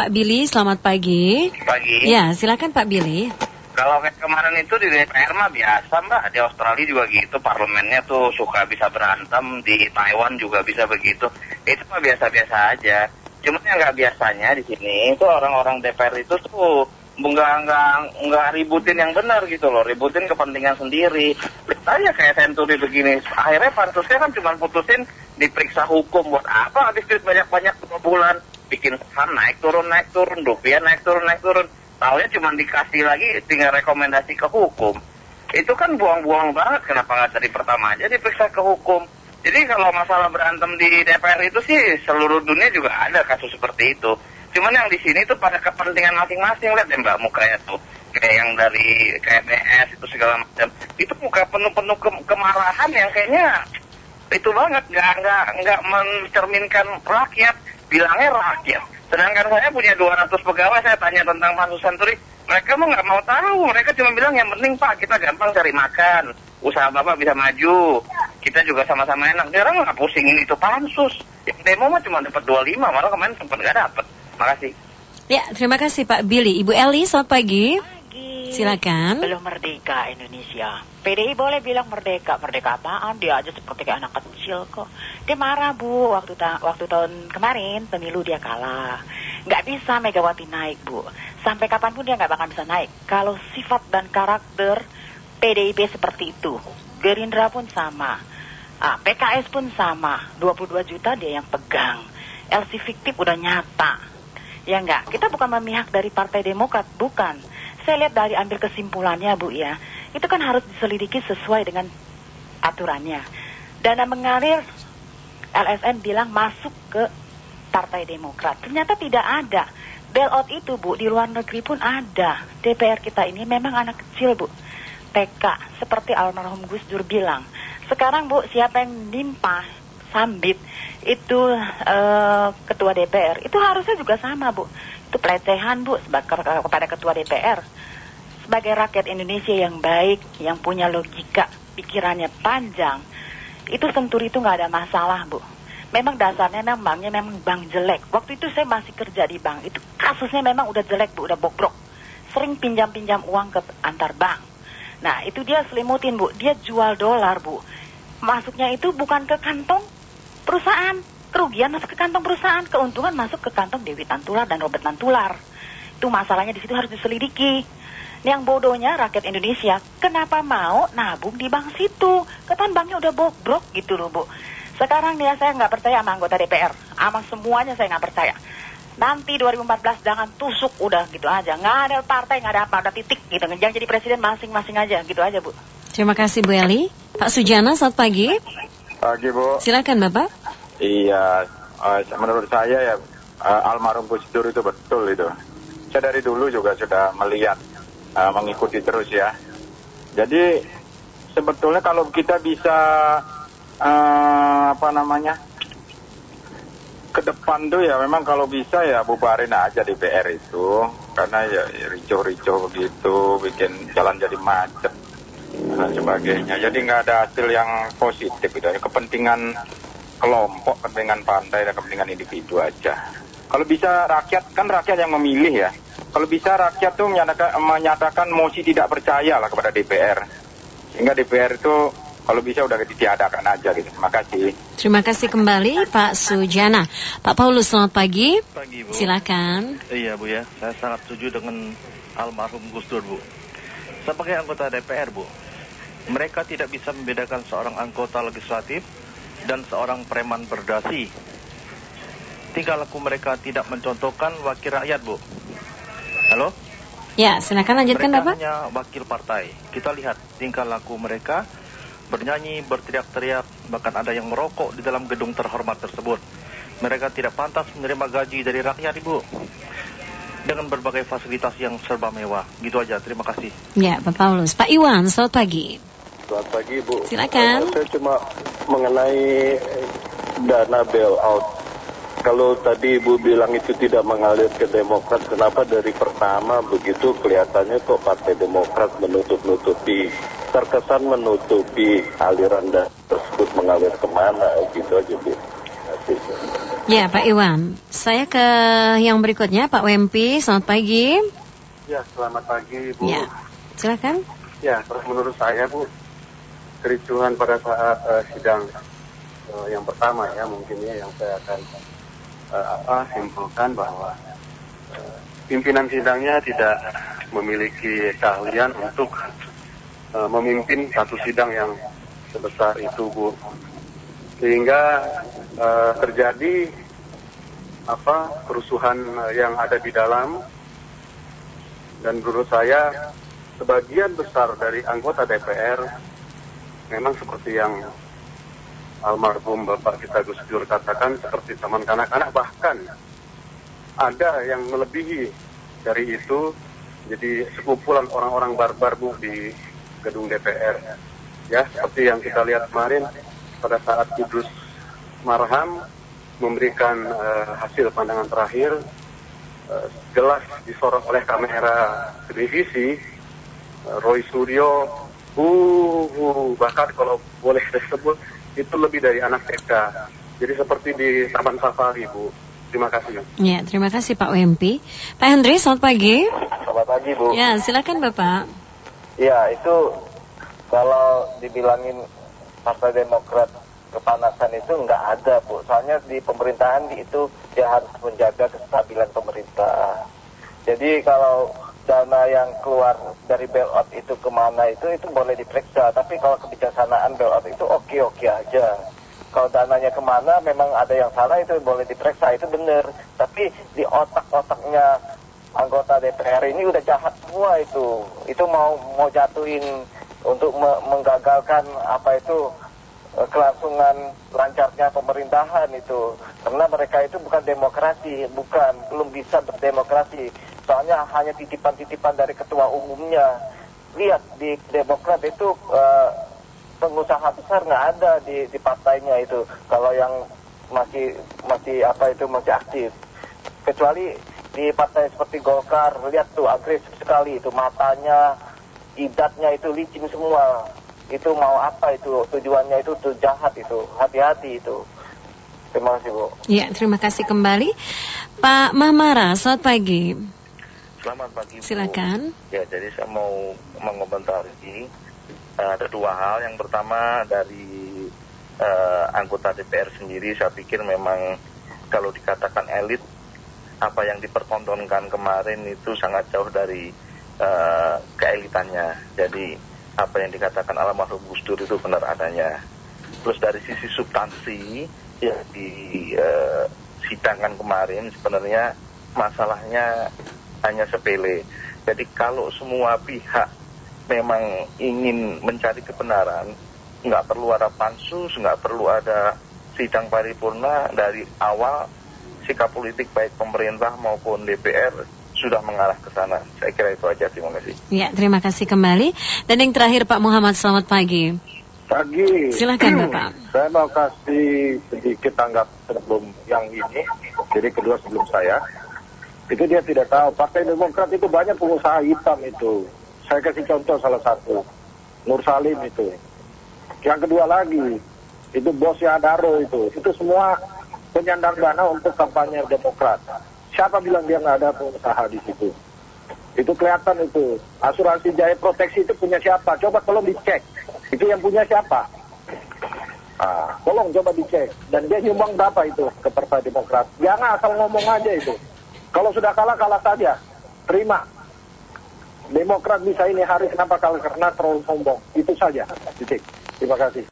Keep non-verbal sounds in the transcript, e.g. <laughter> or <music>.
Pak Billy, selamat pagi. Pagi. Ya, silakan Pak Billy. Kalau kayak kemarin itu di DPR mah biasa mbak, di Australia juga gitu, parlemennya tuh suka bisa berantem, di Taiwan juga bisa begitu. Itu mah biasa-biasa aja. Cuman yang nggak biasanya di sini itu orang-orang DPR itu tuh nggak nggak nggak ributin yang benar gitu loh, ributin kepentingan sendiri. Aja kayak Senturi begini, akhirnya pansusnya kan cuma putusin diperiksa hukum buat apa habis duit banyak-banyak dua bulan bikin saham naik turun naik turun rupiah naik turun naik turun. Tahunya cuma dikasih lagi tinggal rekomendasi ke hukum. Itu kan buang-buang banget kenapa nggak dari pertama aja diperiksa ke hukum? Jadi kalau masalah berantem di DPR itu sih seluruh dunia juga ada kasus seperti itu. Cuman yang di sini tuh pada kepentingan masing-masing. Lihat deh mbak mukanya tuh. Kayak yang dari KBS itu segala macam. Itu muka penuh-penuh ke kemarahan yang kayaknya itu banget. Nggak nggak nggak mencerminkan rakyat bilangnya rakyat. Sedangkan saya punya 200 pegawai, saya tanya tentang pansus senturi, mereka mau nggak mau tahu. Mereka cuma bilang yang penting Pak kita gampang cari makan, usaha Bapak bisa maju, kita juga sama-sama enak. Dia orang nggak pusingin itu pansus. Yang demo mah cuma dapat 25, malah kemarin sempat nggak dapat. Makasih. Ya, terima kasih Pak Billy. Ibu Eli, selamat pagi. Silakan. Belum merdeka Indonesia. PDI boleh bilang merdeka, merdeka apaan? Dia aja seperti kayak anak kecil kok. Dia marah bu, waktu ta waktu tahun kemarin pemilu dia kalah. Nggak bisa Megawati naik bu. Sampai kapan pun dia nggak bakal bisa naik. Kalau sifat dan karakter PDIP seperti itu. Gerindra pun sama. Ah, PKS pun sama. 22 juta dia yang pegang. LC fiktif udah nyata. Ya enggak, kita bukan memihak dari Partai Demokrat, bukan. Saya lihat dari ambil kesimpulannya Bu ya itu kan harus diselidiki sesuai dengan aturannya. Dana mengalir, LSM bilang masuk ke Partai Demokrat. Ternyata tidak ada. Bailout itu, Bu, di luar negeri pun ada. DPR kita ini memang anak kecil, Bu. TK, seperti almarhum Gus Dur bilang. Sekarang, Bu, siapa yang nimpa sambit itu uh, ketua DPR, itu harusnya juga sama, Bu. Itu pelecehan, Bu, kepada ketua DPR sebagai rakyat Indonesia yang baik, yang punya logika, pikirannya panjang, itu senturi itu nggak ada masalah, Bu. Memang dasarnya memang banknya memang bank jelek. Waktu itu saya masih kerja di bank, itu kasusnya memang udah jelek, Bu, udah bobrok. Sering pinjam-pinjam uang ke antar bank. Nah, itu dia selimutin, Bu. Dia jual dolar, Bu. Masuknya itu bukan ke kantong perusahaan. Kerugian masuk ke kantong perusahaan, keuntungan masuk ke kantong Dewi Tantular dan Robert Tantular. Itu masalahnya di situ harus diselidiki. Yang bodohnya rakyat Indonesia, kenapa mau nabung di bank situ? Ketan banknya udah bobrok gitu loh, Bu. Sekarang nih ya, saya nggak percaya sama anggota DPR. Sama semuanya saya nggak percaya. Nanti 2014 jangan tusuk udah gitu aja. Nggak ada partai, nggak ada apa, ada titik gitu. Jangan jadi presiden masing-masing aja gitu aja, Bu. Terima kasih Bu Eli. Pak Sujana, selamat pagi. Pagi, Bu. Silakan, Bapak. Iya, uh, menurut saya ya uh, almarhum Gus Dur itu betul itu. Saya dari dulu juga sudah melihat uh, mengikuti terus ya. Jadi sebetulnya kalau kita bisa uh, apa namanya ke depan tuh ya memang kalau bisa ya bubarin aja di PR itu karena ya ricuh-ricuh begitu bikin jalan jadi macet dan sebagainya jadi nggak ada hasil yang positif ya kepentingan kelompok kepentingan pantai dan kepentingan individu aja kalau bisa rakyat kan rakyat yang memilih ya kalau bisa rakyat tuh menyatakan, menyatakan mosi tidak percaya lah kepada DPR. Sehingga DPR itu kalau bisa udah ditiadakan aja gitu. Terima kasih. Terima kasih kembali Pak Sujana. Pak Paulus selamat pagi. Pagi Bu. Silakan. Iya Bu ya, saya sangat setuju dengan almarhum Gus Dur Bu. Sebagai anggota DPR Bu, mereka tidak bisa membedakan seorang anggota legislatif dan seorang preman berdasi. Tingkah laku mereka tidak mencontohkan wakil rakyat Bu. Halo? Ya, silakan lanjutkan mereka Bapak. hanya wakil partai. Kita lihat tingkah laku mereka bernyanyi, berteriak-teriak, bahkan ada yang merokok di dalam gedung terhormat tersebut. Mereka tidak pantas menerima gaji dari rakyat, Ibu. Dengan berbagai fasilitas yang serba mewah. Gitu aja, terima kasih. Ya, Pak Paulus. Pak Iwan, selamat pagi. Selamat pagi, Bu. Silakan. Saya cuma mengenai dana bailout kalau tadi Ibu bilang itu tidak mengalir ke Demokrat, kenapa dari pertama begitu kelihatannya kok Partai Demokrat menutup-nutupi, terkesan menutupi aliran dana tersebut mengalir ke mana, gitu aja Bu. Ya, Pak Iwan. Saya ke yang berikutnya, Pak Wempi. Selamat pagi. Ya, selamat pagi, Bu. Ya, silakan. Ya, terus menurut saya, Bu, kericuhan pada saat uh, sidang uh, yang pertama ya, mungkin ya yang saya akan uh, apa simpulkan bahwa uh, pimpinan sidangnya tidak memiliki keahlian untuk uh, memimpin satu sidang yang sebesar itu, Bu. Sehingga uh, terjadi apa kerusuhan yang ada di dalam dan menurut saya sebagian besar dari anggota DPR memang seperti yang almarhum Bapak kita Gus Dur katakan seperti teman kanak-kanak bahkan ada yang melebihi dari itu jadi sekumpulan orang-orang barbar bu di gedung DPR ya seperti yang kita lihat kemarin pada saat Idrus Marham memberikan uh, hasil pandangan terakhir uh, jelas disorot oleh kamera televisi uh, Roy Suryo uh, uh, bahkan kalau boleh disebut itu lebih dari anak TK jadi seperti di Taman Safari Bu. Terima kasih ya terima kasih Pak Wempi. Pak Hendri selamat pagi. Selamat pagi Bu. Ya silakan Bapak. Ya itu kalau dibilangin Partai Demokrat kepanasan itu nggak ada bu. Soalnya di pemerintahan itu dia harus menjaga kestabilan pemerintah. Jadi kalau dana yang keluar dari bailout itu ke mana itu itu boleh diperiksa. Tapi kalau kebijaksanaan bailout itu oke oke aja. Kalau dananya ke mana memang ada yang salah itu boleh diperiksa itu benar. Tapi di otak-otaknya anggota DPR ini udah jahat semua itu. Itu mau mau jatuhin untuk me menggagalkan apa itu Eh, kelangsungan lancarnya pemerintahan itu. Karena mereka itu bukan demokrasi bukan belum bisa berdemokrasi soalnya hanya titipan-titipan dari ketua umumnya. Lihat di demokrat itu uh, pengusaha besar nggak ada di di partainya itu. Kalau yang masih masih apa itu masih aktif. Kecuali di partai seperti Golkar lihat tuh agresif sekali itu. Matanya idatnya itu licin semua. Itu mau apa itu? Tujuannya itu tuh jahat itu. Hati-hati itu. Terima kasih bu. Ya terima kasih kembali. Pak Mamara selamat pagi selamat pagi bu. silakan ya jadi saya mau mengomentari uh, ada dua hal yang pertama dari uh, anggota DPR sendiri saya pikir memang kalau dikatakan elit apa yang dipertontonkan kemarin itu sangat jauh dari uh, keelitannya jadi apa yang dikatakan almarhum Gus Dur itu benar adanya. Terus dari sisi substansi ya di uh, kemarin sebenarnya masalahnya hanya sepele. Jadi kalau semua pihak memang ingin mencari kebenaran, nggak perlu ada pansus, nggak perlu ada sidang paripurna dari awal sikap politik baik pemerintah maupun DPR sudah mengarah ke sana. Saya kira itu aja. Terima kasih. Ya, terima kasih kembali. Dan yang terakhir Pak Muhammad, selamat pagi. Pagi. Silakan Bapak. <clears throat> Saya mau kasih sedikit tanggap sebelum yang ini. Jadi kedua sebelum saya. Itu dia tidak tahu. Partai Demokrat itu banyak pengusaha hitam itu. Saya kasih contoh salah satu. Nur Salim itu. Yang kedua lagi, itu bosnya Adaro itu. Itu semua penyandang dana untuk kampanye Demokrat. Siapa bilang dia nggak ada pengusaha di situ? Itu kelihatan itu. Asuransi Jaya Proteksi itu punya siapa? Coba tolong dicek. Itu yang punya siapa? Ah, tolong coba dicek. Dan dia nyumbang berapa itu ke Partai Demokrat? Jangan asal ngomong aja itu. Kalau sudah kalah, kalah saja. Terima. Demokrat bisa ini hari kenapa kalah? Karena terlalu sombong. Itu saja. Titik. Terima kasih.